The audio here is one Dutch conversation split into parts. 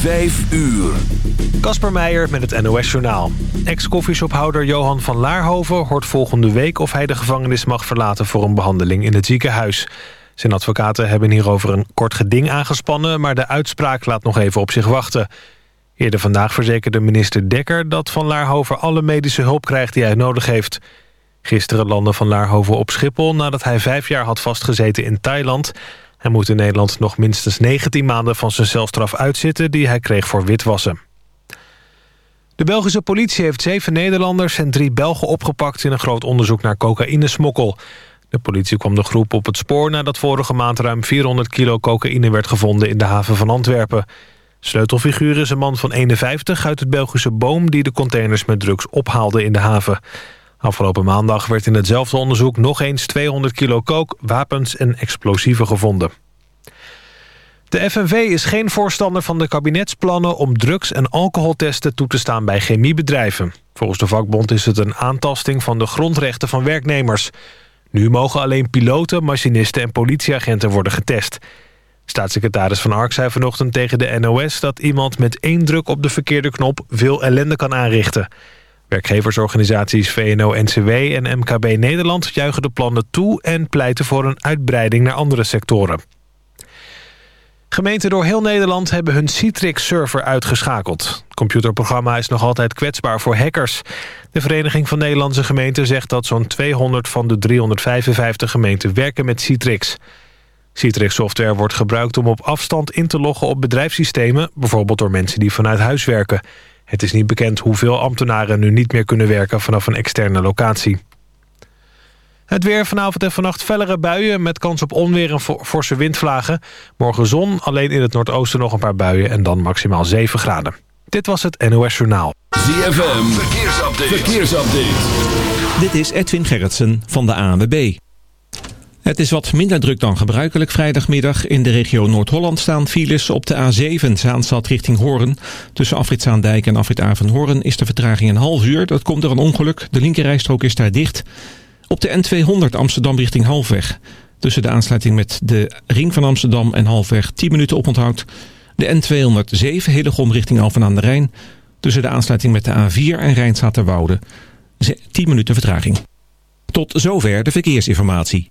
Vijf uur. Kasper Meijer met het NOS-journaal. Ex-koffieshophouder Johan van Laarhoven hoort volgende week... of hij de gevangenis mag verlaten voor een behandeling in het ziekenhuis. Zijn advocaten hebben hierover een kort geding aangespannen... maar de uitspraak laat nog even op zich wachten. Eerder vandaag verzekerde minister Dekker dat Van Laarhoven... alle medische hulp krijgt die hij nodig heeft. Gisteren landde Van Laarhoven op Schiphol... nadat hij vijf jaar had vastgezeten in Thailand... Hij moet in Nederland nog minstens 19 maanden van zijn celstraf uitzitten... die hij kreeg voor witwassen. De Belgische politie heeft zeven Nederlanders en drie Belgen opgepakt... in een groot onderzoek naar cocaïnesmokkel. De politie kwam de groep op het spoor nadat vorige maand ruim 400 kilo cocaïne werd gevonden in de haven van Antwerpen. Sleutelfiguur is een man van 51 uit het Belgische Boom... die de containers met drugs ophaalde in de haven. Afgelopen maandag werd in hetzelfde onderzoek nog eens 200 kilo kook, wapens en explosieven gevonden. De FNV is geen voorstander van de kabinetsplannen om drugs- en alcoholtesten toe te staan bij chemiebedrijven. Volgens de vakbond is het een aantasting van de grondrechten van werknemers. Nu mogen alleen piloten, machinisten en politieagenten worden getest. Staatssecretaris Van Ark zei vanochtend tegen de NOS dat iemand met één druk op de verkeerde knop veel ellende kan aanrichten. Werkgeversorganisaties VNO-NCW en MKB Nederland juichen de plannen toe... en pleiten voor een uitbreiding naar andere sectoren. Gemeenten door heel Nederland hebben hun Citrix-server uitgeschakeld. Het computerprogramma is nog altijd kwetsbaar voor hackers. De Vereniging van Nederlandse Gemeenten zegt dat zo'n 200 van de 355 gemeenten werken met Citrix. Citrix-software wordt gebruikt om op afstand in te loggen op bedrijfssystemen... bijvoorbeeld door mensen die vanuit huis werken... Het is niet bekend hoeveel ambtenaren nu niet meer kunnen werken vanaf een externe locatie. Het weer vanavond en vannacht fellere buien met kans op onweer en forse windvlagen. Morgen zon, alleen in het noordoosten nog een paar buien en dan maximaal 7 graden. Dit was het NOS Journaal. ZFM, verkeersupdate. verkeersupdate. Dit is Edwin Gerritsen van de ANWB. Het is wat minder druk dan gebruikelijk vrijdagmiddag. In de regio Noord-Holland staan files op de A7 Zaanstad richting Hoorn. Tussen Afrit Zaandijk en Afrit Avenhoorn is de vertraging een half uur. Dat komt door een ongeluk. De linkerrijstrook is daar dicht. Op de N200 Amsterdam richting Halfweg. Tussen de aansluiting met de Ring van Amsterdam en Halfweg 10 minuten oponthoud. De N207 Hillegom richting Alphen aan de Rijn. Tussen de aansluiting met de A4 en Rijnstaterwoude. 10 minuten vertraging. Tot zover de verkeersinformatie.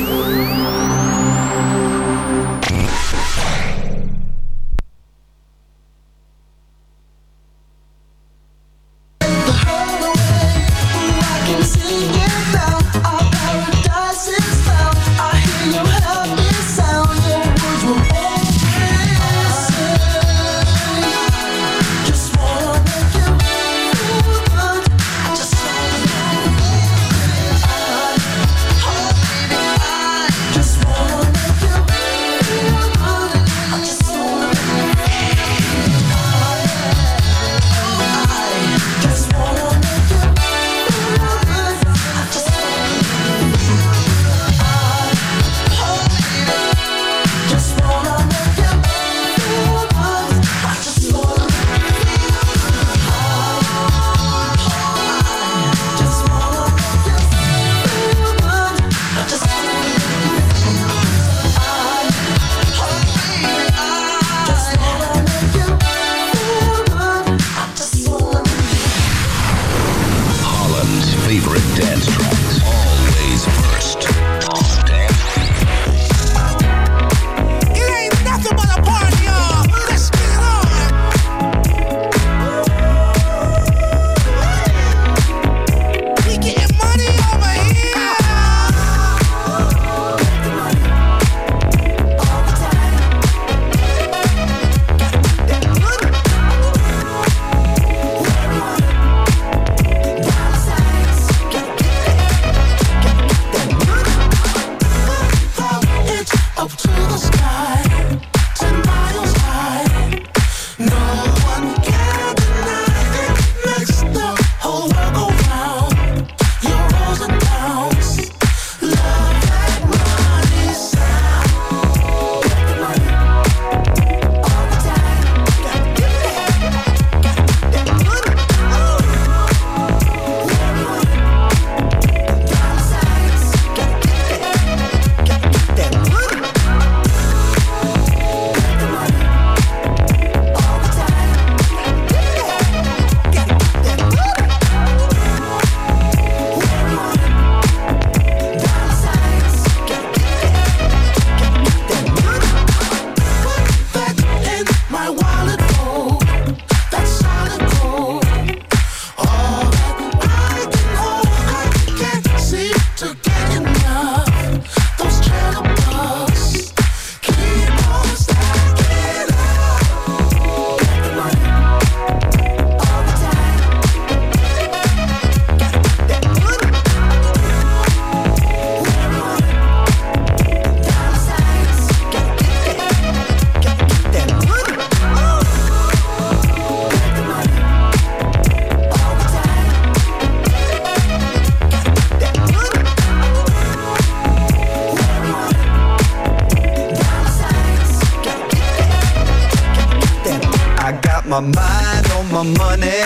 my mind, on my money.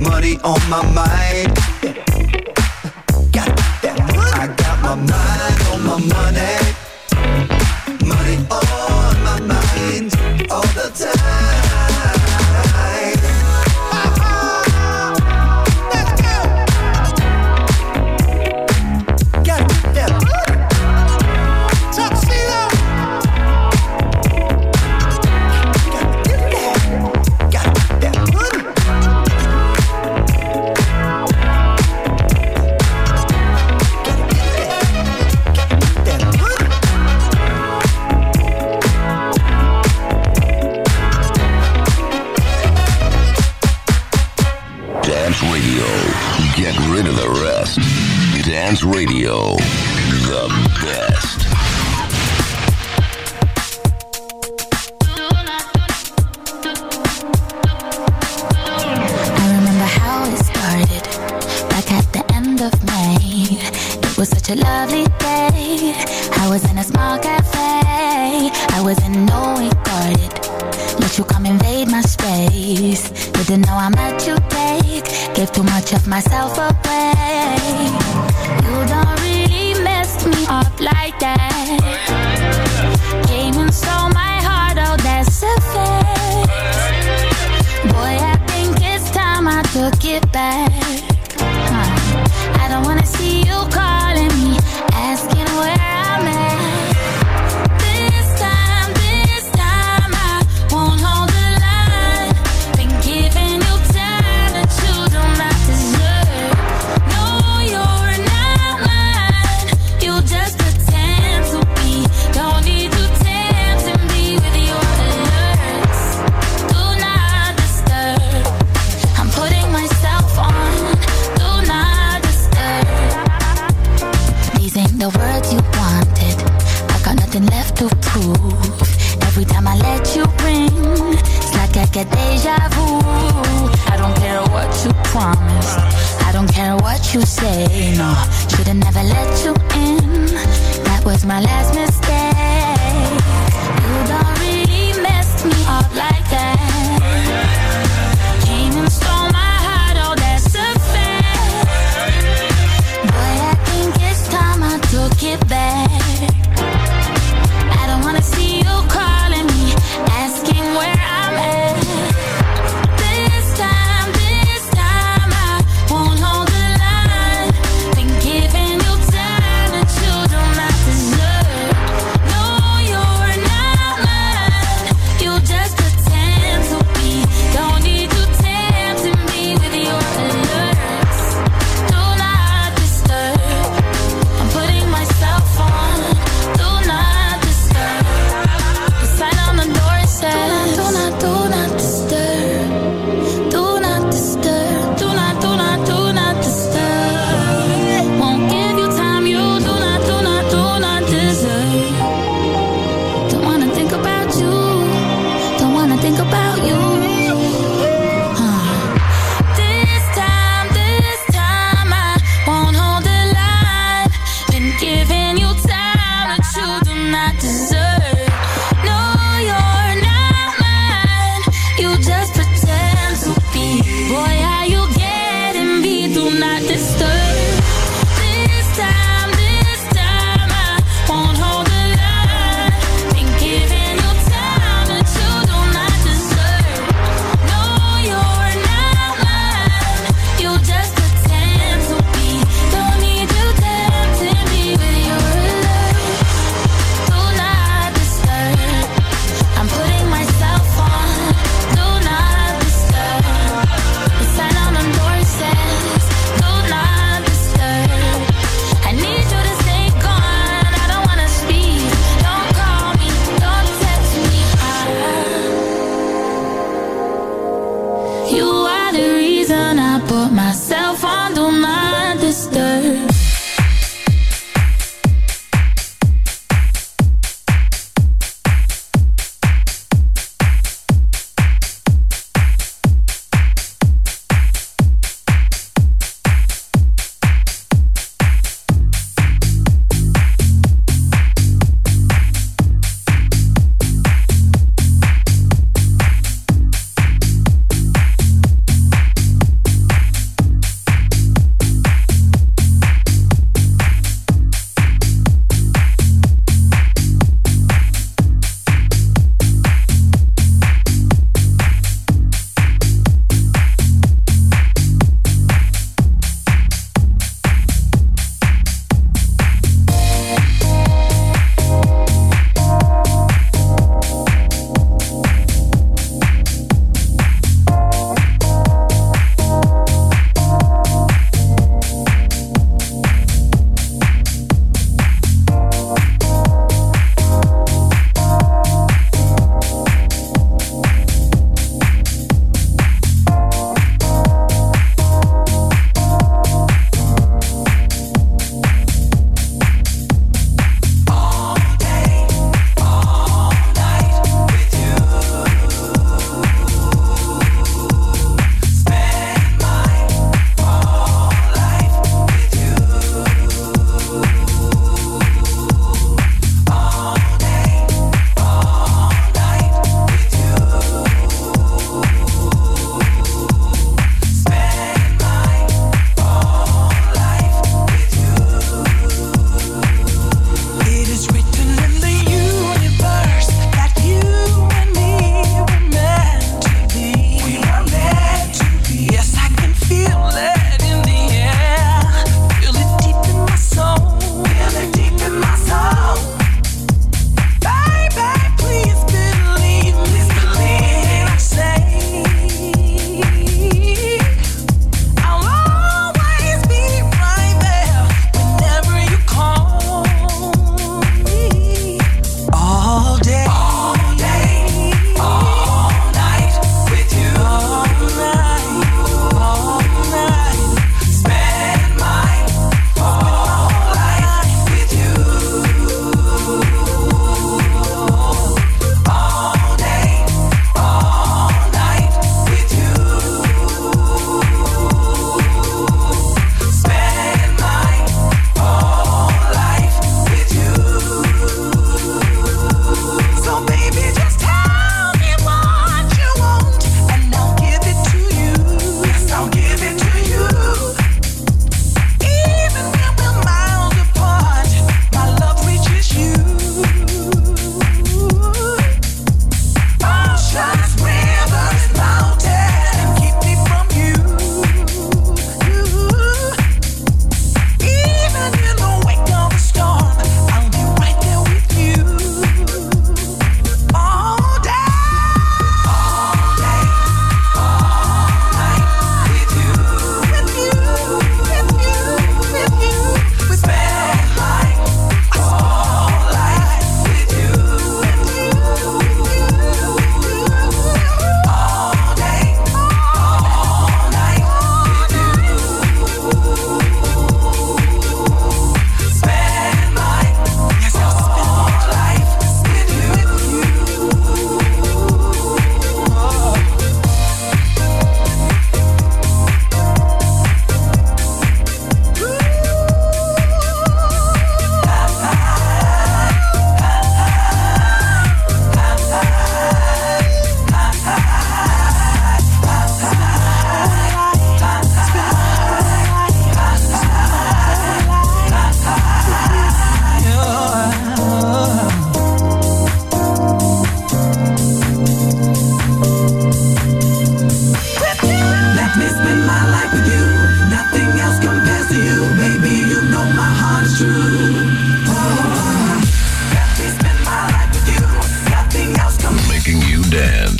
Money on my mind. Got that. I got my mind on my money. give too much of myself up.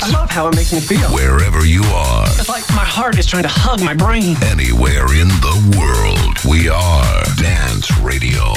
I love how it makes me feel. Wherever you are. It's like my heart is trying to hug my brain. Anywhere in the world, we are Dance Radio.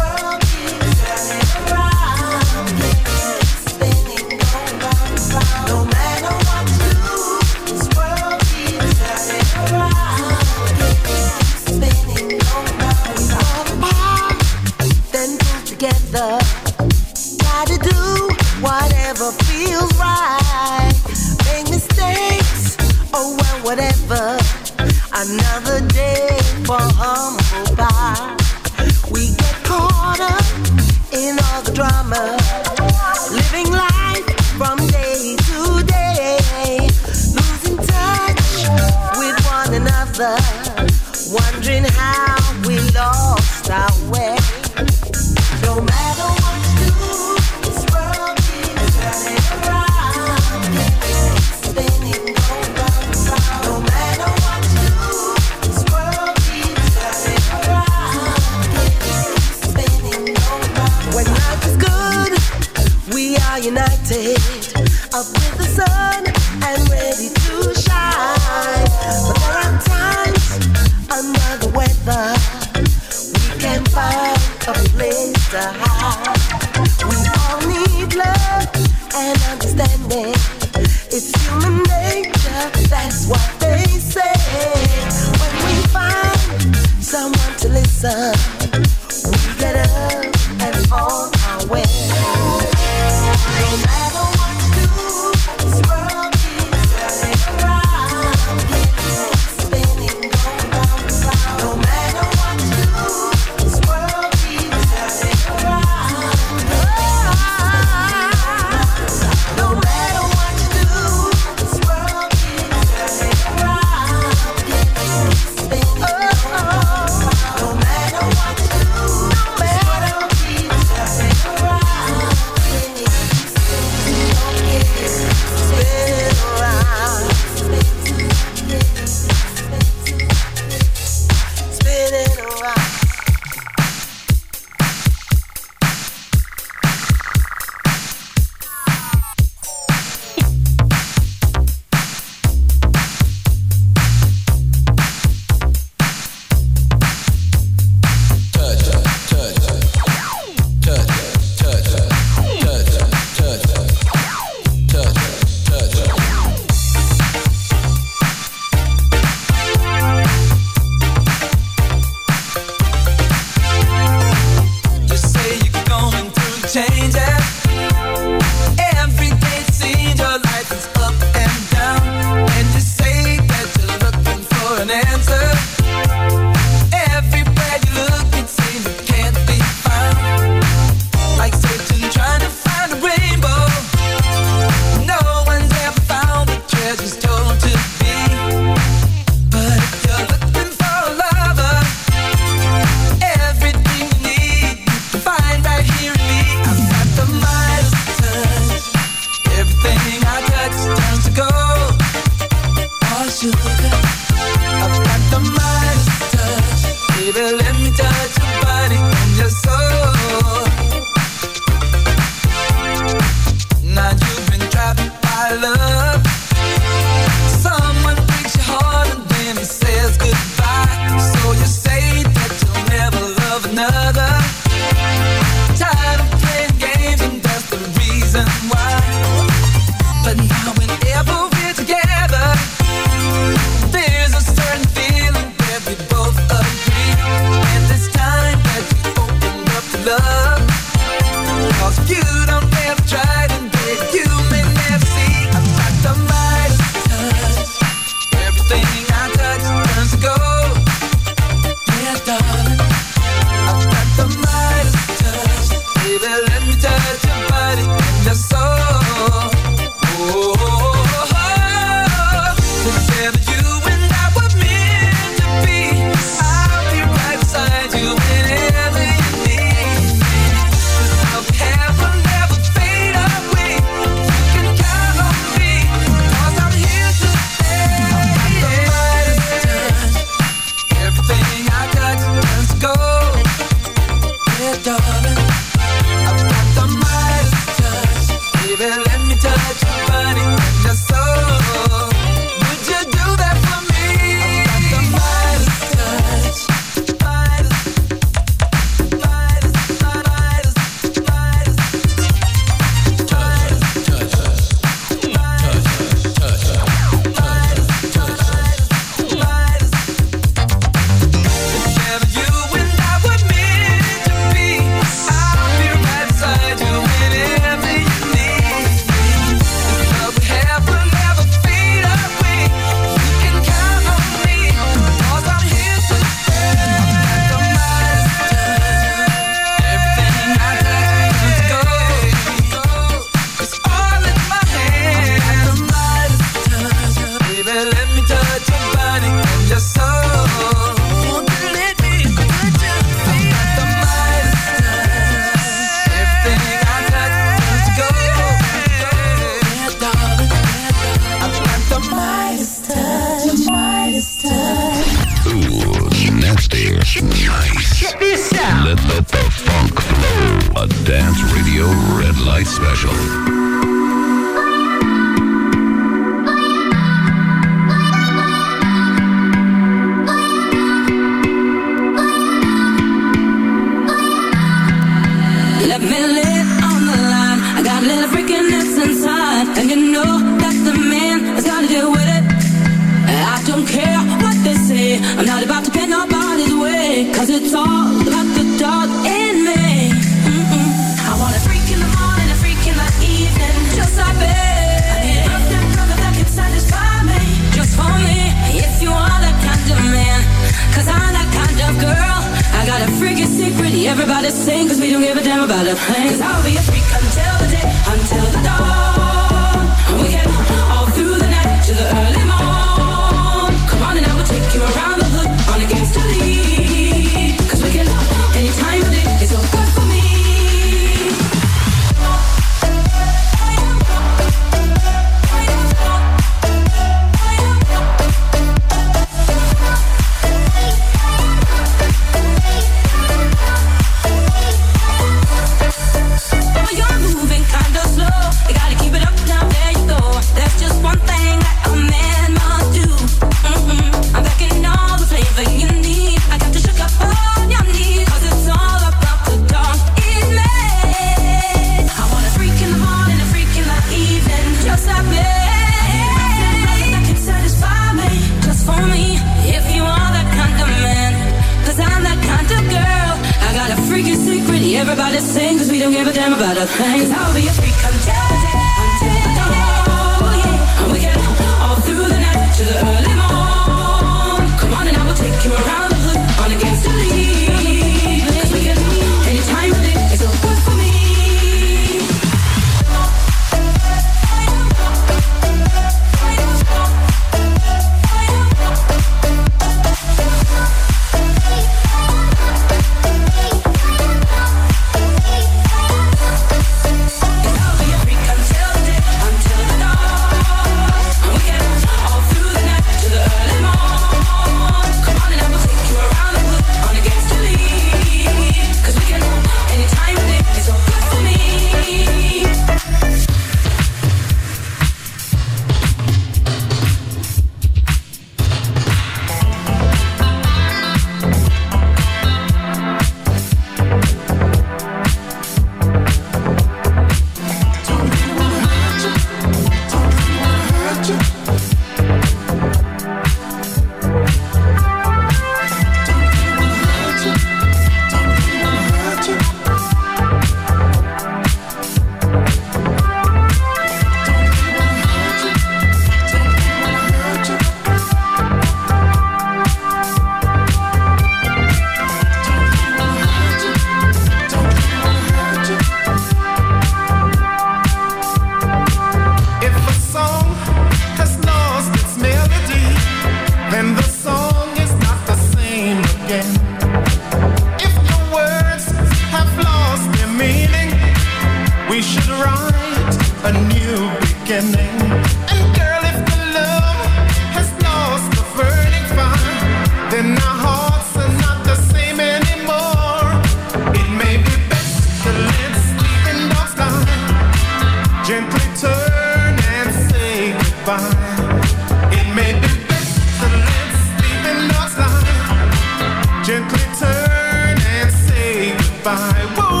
Bye.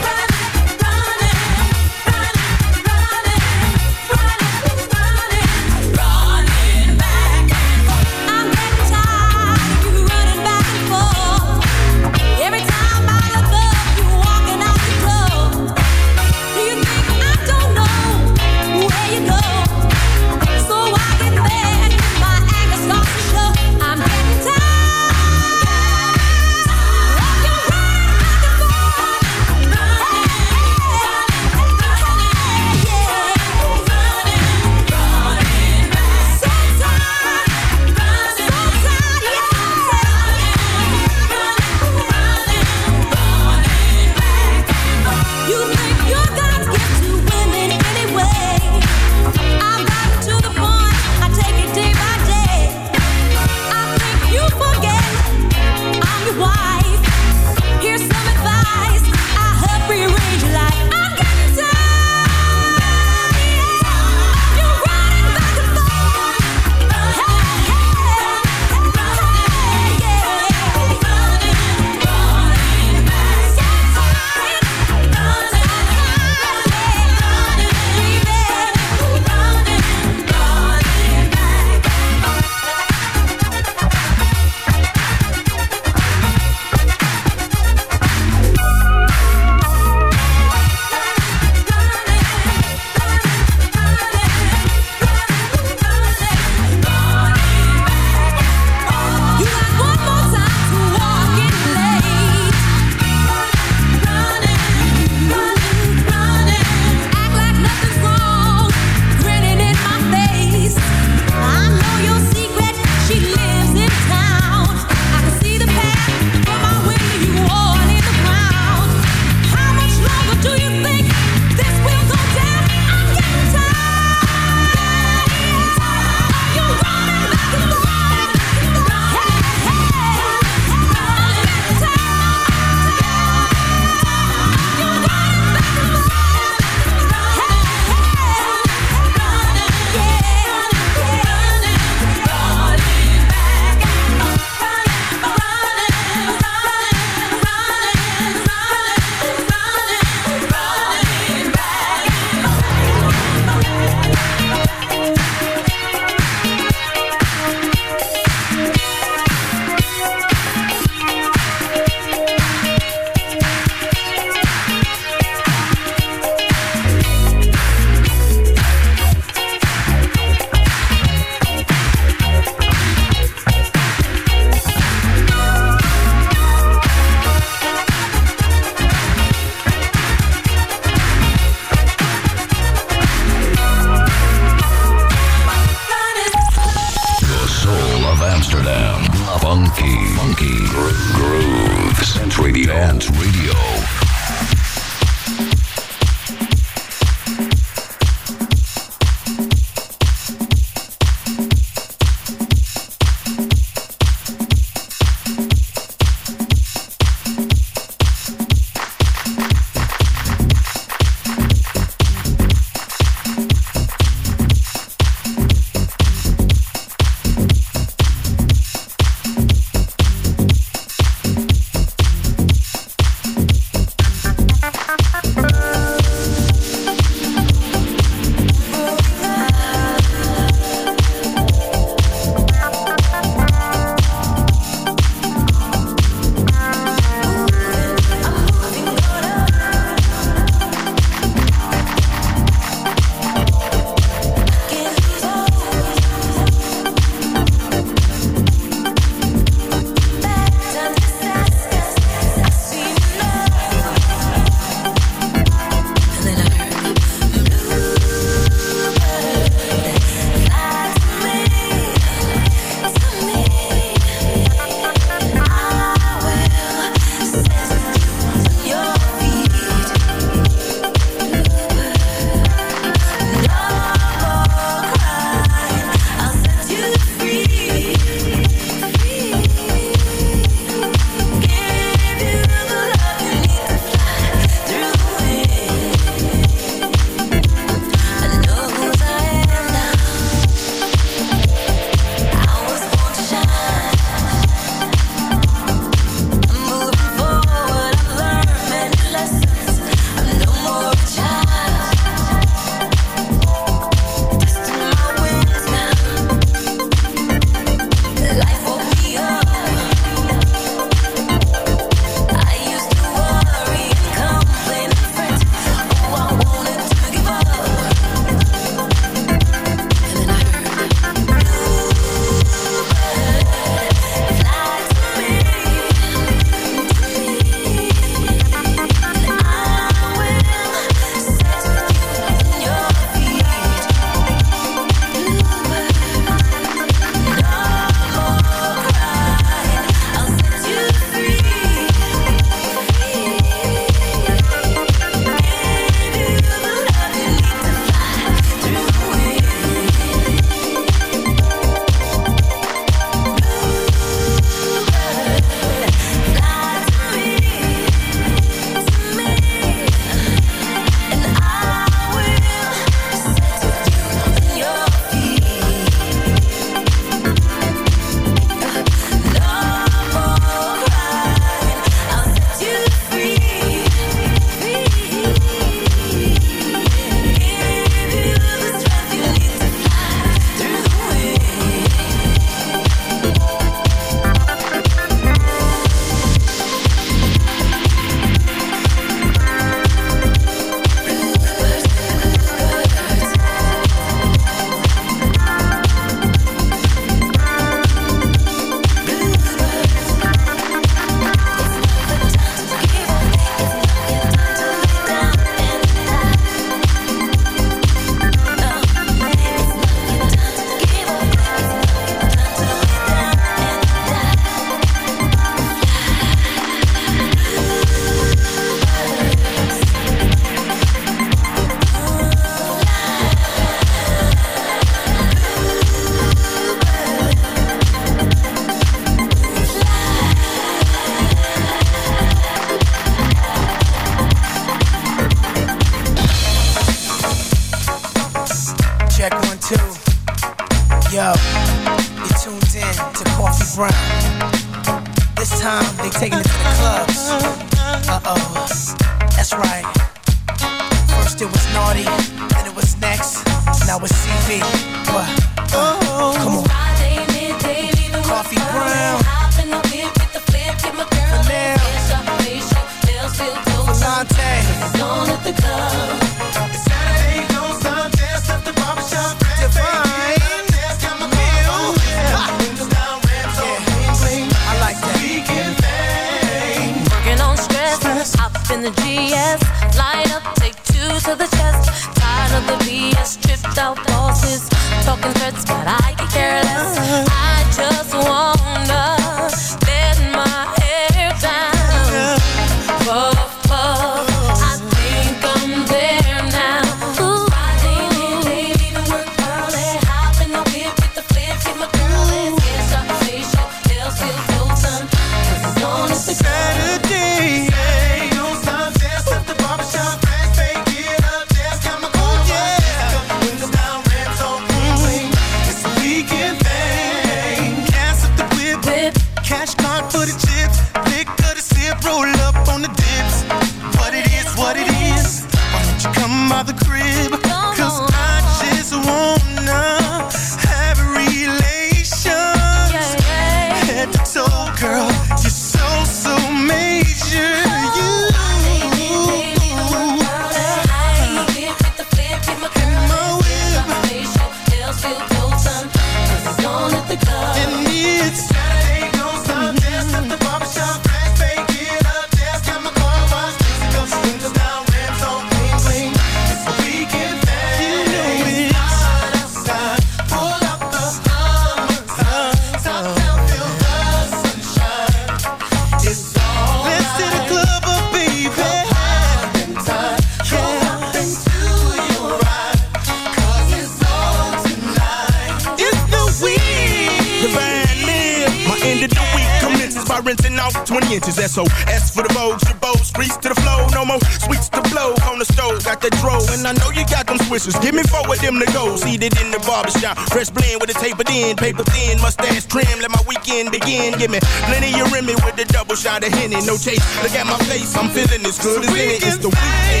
Double shot of Henny. No chase, look at my face, I'm feeling as good as any. It's the weekend.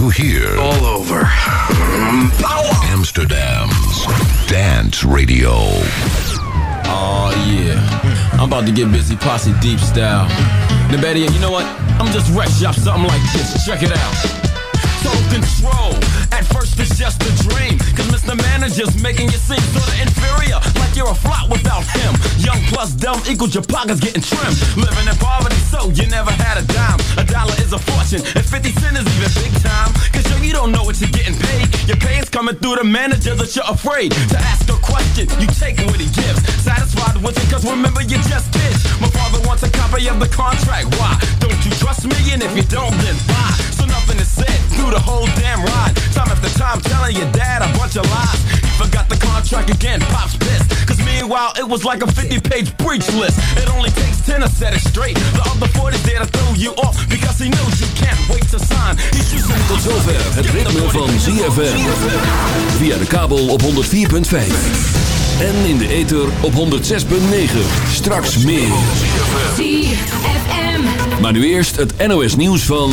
To hear. All over. Mm-hmm. Amsterdam's Dance Radio. Oh yeah, I'm about to get busy posse deep style. Now better you know what? I'm just wreck shop something like this. Check it out. Total control. It's just a dream. Cause Mr. Manager's making you seem sorta inferior. Like you're a flop without him. Young plus dumb equals your pockets getting trimmed. Living in poverty, so you never had a dime. A dollar is a fortune, and 50 cent is even big time. Cause yo, you don't know what you're getting paid. Your pay's coming through the manager that you're afraid to ask a question. You take what he gives. Satisfied with it, cause remember you're just did. My father wants a copy of the contract. Why? Don't you trust me? And if you don't, then buy. So nothing is said through the whole damn ride. Time after time telling your dad a bunch of lies. He forgot the contract again, Pop's pissed. Cause meanwhile, it was like a 50 page breach list. It only takes 10 to set it straight. The other 40's there to throw you off because he knows you can't wait to sign. He's using Tot zover het ritme van ZFM. Via de kabel op 104.5. En in de ether op 106.9. Straks meer. Maar nu eerst het NOS nieuws van...